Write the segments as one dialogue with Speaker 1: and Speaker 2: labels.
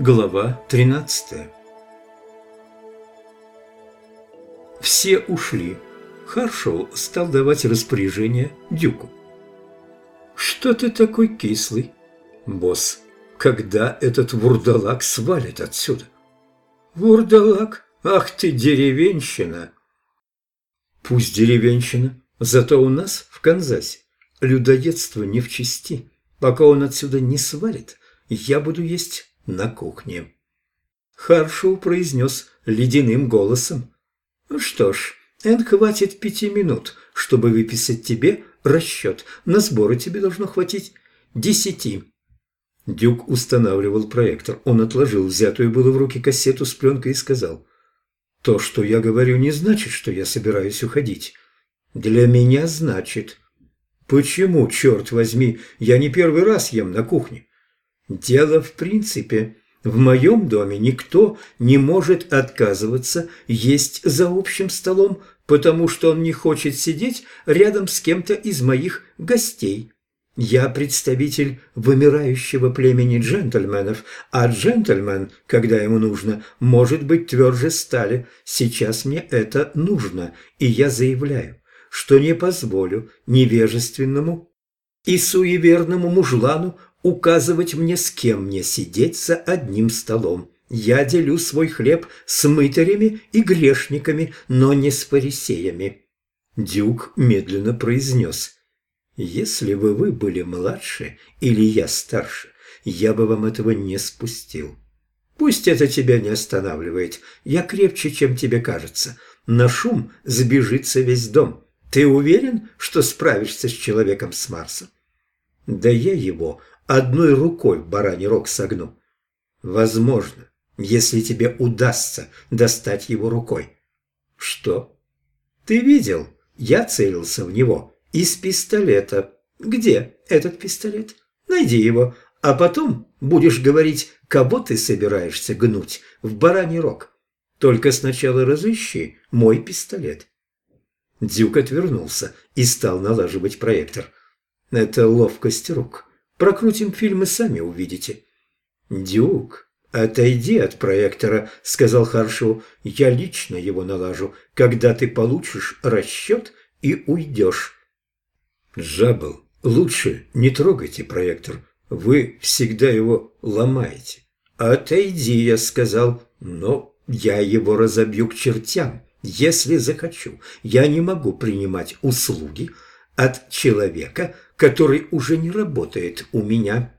Speaker 1: Глава 13 Все ушли. Харшоу стал давать распоряжение Дюку. «Что ты такой кислый?» «Босс, когда этот вурдалак свалит отсюда?» «Вурдалак? Ах ты, деревенщина!» «Пусть деревенщина, зато у нас, в Канзасе, людоедство не в чести. Пока он отсюда не свалит, я буду есть на кухне. Харшоу произнес ледяным голосом. «Что ж, Эн, хватит пяти минут, чтобы выписать тебе расчет. На сборы тебе должно хватить десяти». Дюк устанавливал проектор. Он отложил взятую было в руки кассету с пленкой и сказал. «То, что я говорю, не значит, что я собираюсь уходить. Для меня значит. Почему, черт возьми, я не первый раз ем на кухне? Дело в принципе. В моем доме никто не может отказываться есть за общим столом, потому что он не хочет сидеть рядом с кем-то из моих гостей. Я представитель вымирающего племени джентльменов, а джентльмен, когда ему нужно, может быть тверже стали. Сейчас мне это нужно, и я заявляю, что не позволю невежественному и суеверному мужлану указывать мне, с кем мне сидеть за одним столом. Я делю свой хлеб с мытарями и грешниками, но не с фарисеями». Дюк медленно произнес. «Если бы вы были младше или я старше, я бы вам этого не спустил. Пусть это тебя не останавливает. Я крепче, чем тебе кажется. На шум сбежится весь дом. Ты уверен, что справишься с человеком с Марса?» «Да я его одной рукой бараний рог согну. Возможно, если тебе удастся достать его рукой. Что? Ты видел? Я целился в него из пистолета. Где этот пистолет? Найди его, а потом будешь говорить, кого ты собираешься гнуть в бараний рог. Только сначала разыщи мой пистолет. Дюк отвернулся и стал налаживать проектор. Это ловкость рук. Прокрутим фильм и сами увидите». «Дюк, отойди от проектора», — сказал Харшоу. «Я лично его налажу, когда ты получишь расчет и уйдешь». «Жабл, лучше не трогайте проектор. Вы всегда его ломаете». «Отойди», — я сказал, — «но я его разобью к чертям, если захочу. Я не могу принимать услуги от человека, который уже не работает у меня.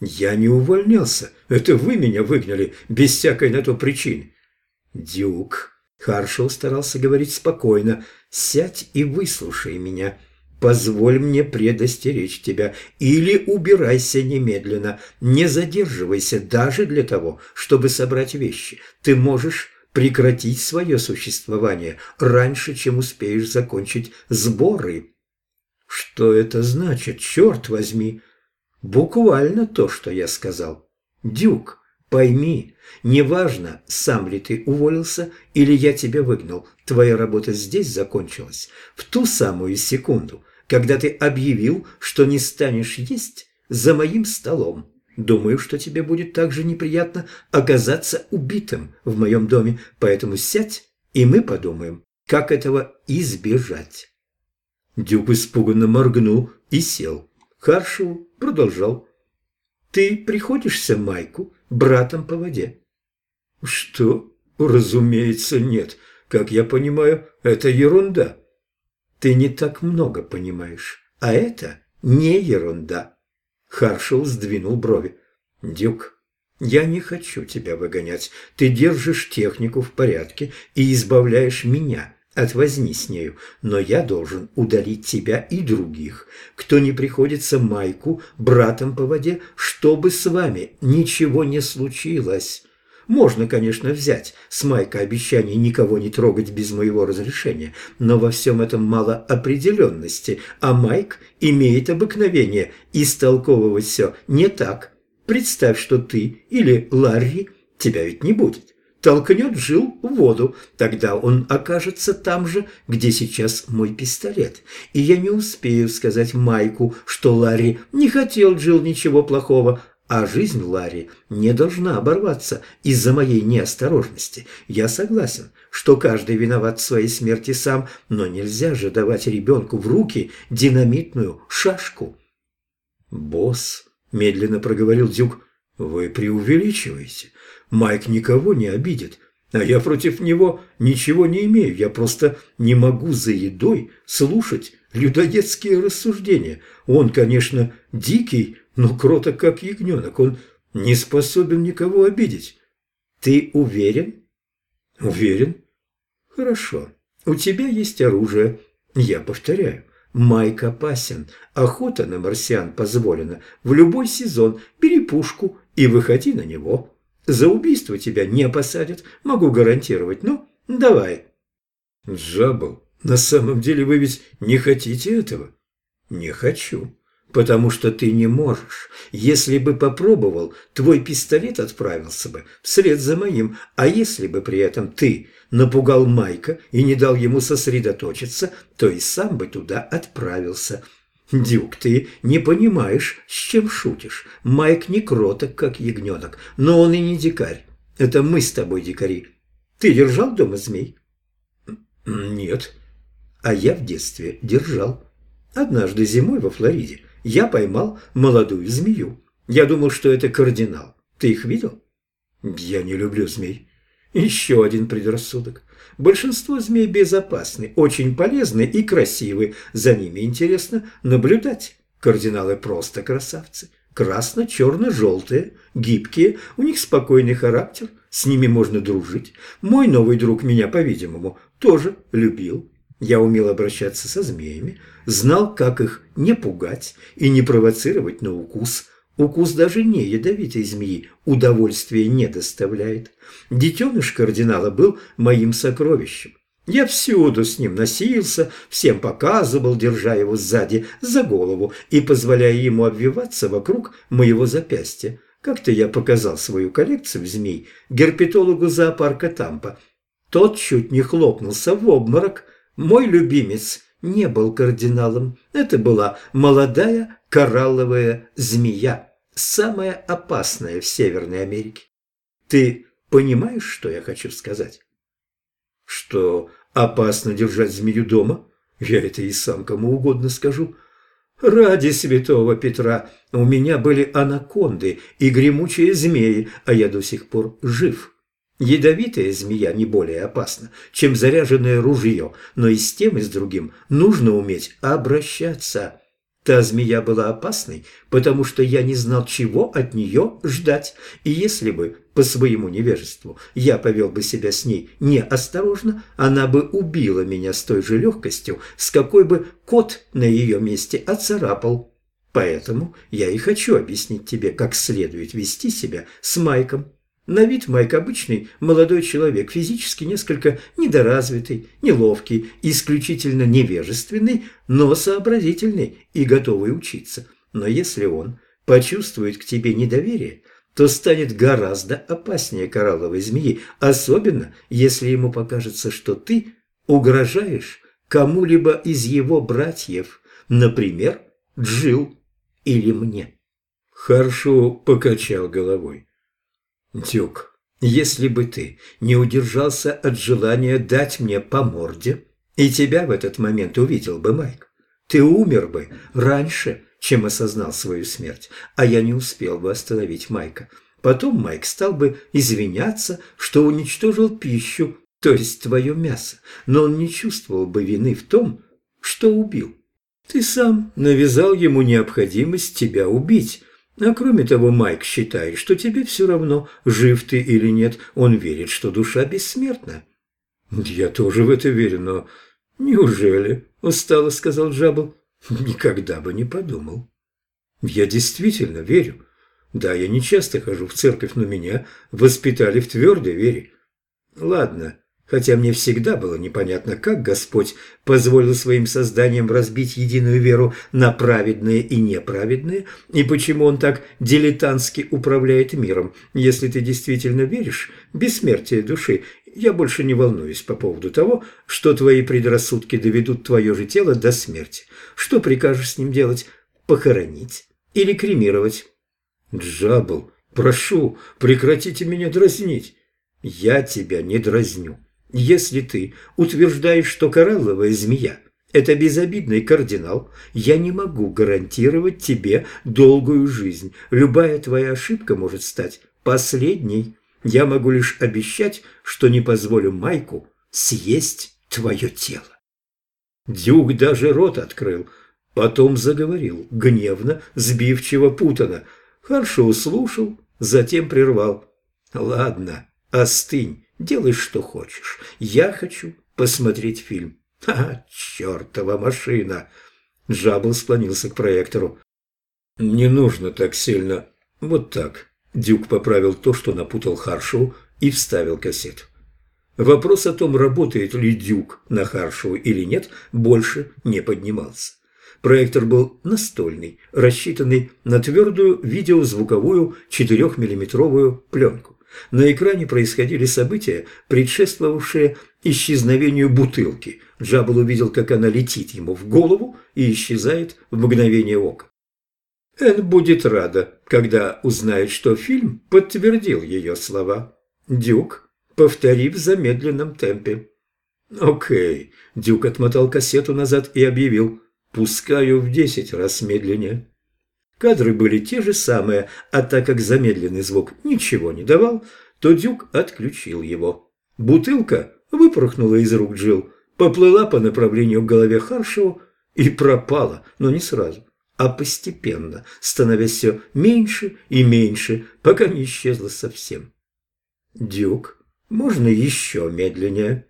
Speaker 1: Я не увольнялся. Это вы меня выгнали без всякой на то причины. Дюк. Харшел старался говорить спокойно. Сядь и выслушай меня. Позволь мне предостеречь тебя. Или убирайся немедленно. Не задерживайся даже для того, чтобы собрать вещи. Ты можешь прекратить свое существование раньше, чем успеешь закончить сборы. Что это значит, черт возьми? Буквально то, что я сказал. Дюк, пойми, неважно, сам ли ты уволился или я тебя выгнал, твоя работа здесь закончилась в ту самую секунду, когда ты объявил, что не станешь есть за моим столом. Думаю, что тебе будет также неприятно оказаться убитым в моем доме, поэтому сядь, и мы подумаем, как этого избежать. Дюк испуганно моргнул и сел. Харшоу продолжал. «Ты приходишься Майку, братом по воде?» «Что? Разумеется, нет. Как я понимаю, это ерунда». «Ты не так много понимаешь, а это не ерунда». Харшоу сдвинул брови. «Дюк, я не хочу тебя выгонять. Ты держишь технику в порядке и избавляешь меня от возни с нею, но я должен удалить тебя и других, кто не приходится Майку, братом по воде, чтобы с вами ничего не случилось. Можно, конечно, взять с Майка обещание никого не трогать без моего разрешения, но во всем этом мало определенности, а Майк имеет обыкновение истолковывать все не так. Представь, что ты или Ларри, тебя ведь не будет, толкнет Жил в воду. Тогда он окажется там же, где сейчас мой пистолет. И я не успею сказать Майку, что Ларри не хотел Жил ничего плохого, а жизнь Ларри не должна оборваться из-за моей неосторожности. Я согласен, что каждый виноват в своей смерти сам, но нельзя же давать ребенку в руки динамитную шашку. «Босс», — медленно проговорил Дюк, — «вы преувеличиваете. Майк никого не обидит, а я против него ничего не имею. Я просто не могу за едой слушать людоедские рассуждения. Он, конечно, дикий, но кроток как ягненок. Он не способен никого обидеть. Ты уверен? Уверен. Хорошо. У тебя есть оружие. Я повторяю. Майк опасен. Охота на марсиан позволена. В любой сезон бери пушку и выходи на него. За убийство тебя не посадят, могу гарантировать. Ну, давай. Джабл, на самом деле вы ведь не хотите этого? Не хочу потому что ты не можешь. Если бы попробовал, твой пистолет отправился бы вслед за моим, а если бы при этом ты напугал Майка и не дал ему сосредоточиться, то и сам бы туда отправился. Дюк, ты не понимаешь, с чем шутишь. Майк не кроток, как ягненок, но он и не дикарь. Это мы с тобой дикари. Ты держал дома змей? Нет. А я в детстве держал. Однажды зимой во Флориде я поймал молодую змею. Я думал, что это кардинал. Ты их видел? Я не люблю змей. Еще один предрассудок. Большинство змей безопасны, очень полезны и красивы. За ними интересно наблюдать. Кардиналы просто красавцы. Красно-черно-желтые, гибкие, у них спокойный характер, с ними можно дружить. Мой новый друг меня, по-видимому, тоже любил. Я умел обращаться со змеями, знал, как их не пугать и не провоцировать на укус. Укус даже не ядовитой змеи удовольствия не доставляет. Детеныш кардинала был моим сокровищем. Я всюду с ним носился, всем показывал, держа его сзади за голову и позволяя ему обвиваться вокруг моего запястья. Как-то я показал свою коллекцию змей герпетологу зоопарка Тампа. Тот чуть не хлопнулся в обморок, мой любимец не был кардиналом. Это была молодая коралловая змея, самая опасная в Северной Америке. Ты понимаешь, что я хочу сказать? Что опасно держать змею дома? Я это и сам кому угодно скажу. Ради святого Петра у меня были анаконды и гремучие змеи, а я до сих пор жив. Ядовитая змея не более опасна, чем заряженное ружье, но и с тем, и с другим нужно уметь обращаться. Та змея была опасной, потому что я не знал, чего от нее ждать, и если бы, по своему невежеству, я повел бы себя с ней неосторожно, она бы убила меня с той же легкостью, с какой бы кот на ее месте оцарапал. Поэтому я и хочу объяснить тебе, как следует вести себя с Майком. На вид Майк обычный молодой человек, физически несколько недоразвитый, неловкий, исключительно невежественный, но сообразительный и готовый учиться. Но если он почувствует к тебе недоверие, то станет гораздо опаснее коралловой змеи, особенно если ему покажется, что ты угрожаешь кому-либо из его братьев, например, Джил или мне. Харшу покачал головой. Дюк, если бы ты не удержался от желания дать мне по морде, и тебя в этот момент увидел бы Майк, ты умер бы раньше, чем осознал свою смерть, а я не успел бы остановить Майка. Потом Майк стал бы извиняться, что уничтожил пищу, то есть твое мясо, но он не чувствовал бы вины в том, что убил. Ты сам навязал ему необходимость тебя убить, а кроме того, Майк считает, что тебе все равно, жив ты или нет. Он верит, что душа бессмертна. Я тоже в это верю, но... Неужели? Устало сказал Джабл. Никогда бы не подумал. Я действительно верю. Да, я не часто хожу в церковь, но меня воспитали в твердой вере. Ладно, хотя мне всегда было непонятно, как Господь позволил своим созданиям разбить единую веру на праведное и неправедное, и почему Он так дилетантски управляет миром. Если ты действительно веришь бессмертия души, я больше не волнуюсь по поводу того, что твои предрассудки доведут твое же тело до смерти. Что прикажешь с ним делать? Похоронить или кремировать? Джабл, прошу, прекратите меня дразнить. Я тебя не дразню. Если ты утверждаешь, что коралловая змея – это безобидный кардинал, я не могу гарантировать тебе долгую жизнь. Любая твоя ошибка может стать последней. Я могу лишь обещать, что не позволю Майку съесть твое тело. Дюк даже рот открыл, потом заговорил, гневно, сбивчиво, путано. Харшоу услушал, затем прервал. «Ладно, остынь, делай, что хочешь. Я хочу посмотреть фильм». «А, чертова машина!» Джабл склонился к проектору. «Не нужно так сильно. Вот так. Дюк поправил то, что напутал Харшоу, и вставил кассету. Вопрос о том, работает ли Дюк на Харшоу или нет, больше не поднимался. Проектор был настольный, рассчитанный на твердую видеозвуковую 4-миллиметровую пленку. На экране происходили события, предшествовавшие исчезновению бутылки. Джабл увидел, как она летит ему в голову и исчезает в мгновение ока. Эн будет рада, когда узнает, что фильм подтвердил ее слова. Дюк, повтори в замедленном темпе. «Окей», – Дюк отмотал кассету назад и объявил, «пускаю в десять раз медленнее». Кадры были те же самые, а так как замедленный звук ничего не давал, то Дюк отключил его. Бутылка выпорхнула из рук Джилл, поплыла по направлению к голове Харшоу и пропала, но не сразу а постепенно, становясь все меньше и меньше, пока не исчезла совсем. «Дюк, можно еще медленнее?»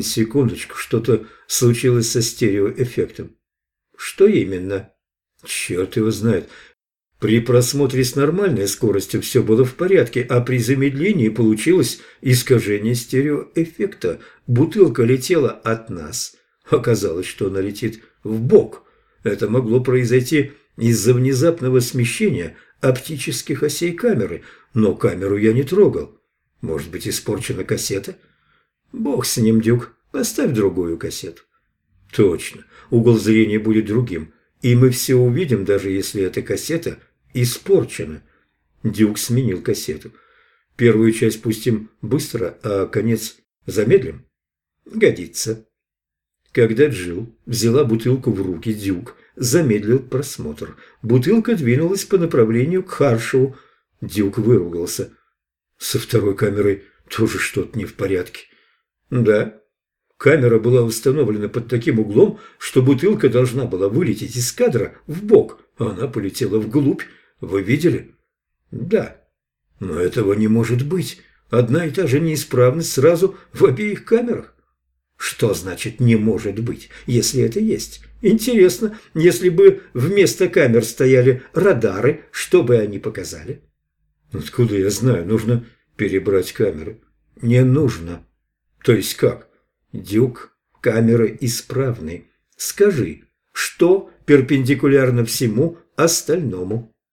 Speaker 1: «Секундочку, что-то случилось со стереоэффектом». «Что именно?» «Черт его знает. При просмотре с нормальной скоростью все было в порядке, а при замедлении получилось искажение стереоэффекта. Бутылка летела от нас. Оказалось, что она летит в бок. Это могло произойти из-за внезапного смещения оптических осей камеры, но камеру я не трогал. Может быть, испорчена кассета? Бог с ним, Дюк, поставь другую кассету. Точно, угол зрения будет другим, и мы все увидим, даже если эта кассета испорчена. Дюк сменил кассету. Первую часть пустим быстро, а конец замедлим? Годится. Когда Джилл взяла бутылку в руки, Дюк замедлил просмотр. Бутылка двинулась по направлению к Харшеву. Дюк выругался. Со второй камерой тоже что-то не в порядке. Да, камера была установлена под таким углом, что бутылка должна была вылететь из кадра в бок, а она полетела вглубь. Вы видели? Да. Но этого не может быть. Одна и та же неисправность сразу в обеих камерах. Что значит «не может быть», если это есть? Интересно, если бы вместо камер стояли радары, что бы они показали? Откуда я знаю? Нужно перебрать камеры. Не нужно. То есть как? Дюк, камеры исправны. Скажи, что перпендикулярно всему остальному?